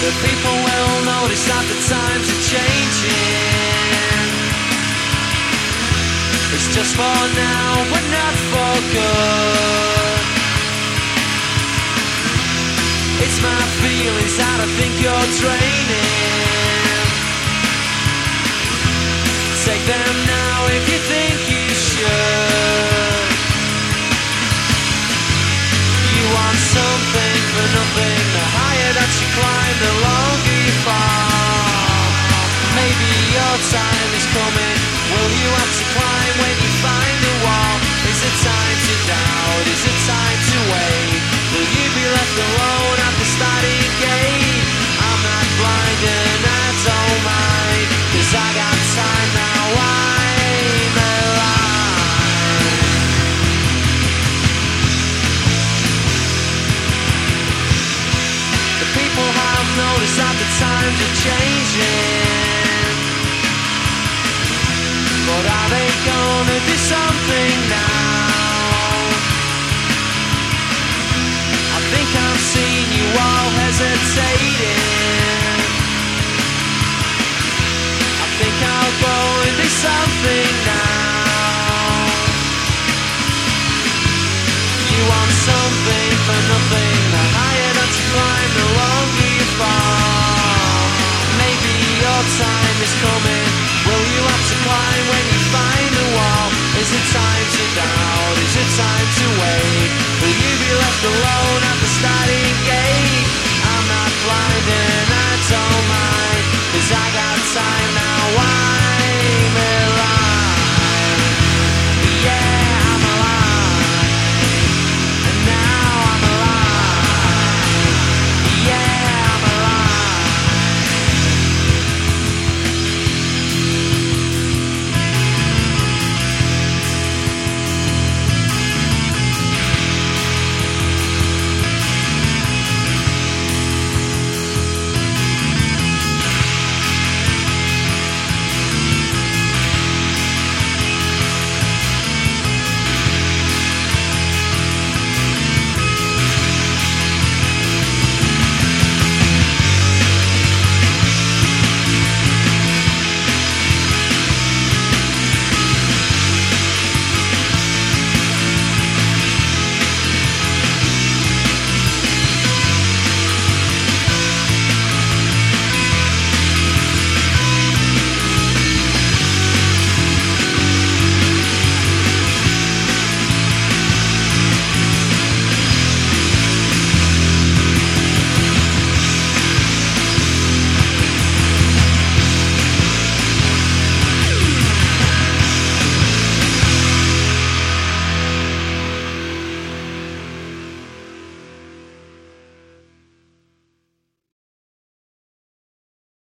The people will notice that the times are changing. It's just for now, but not for good. It's my feelings that I think you're draining. Take them now if you think you should. You want something for nothing. Noticed that the times are changing. I think I'll go and do something now. You want something for nothing. Climb, the longer you fall. Maybe your time is coming. Will you have to climb when you find the wall? Is it time to doubt? Is it time to wait?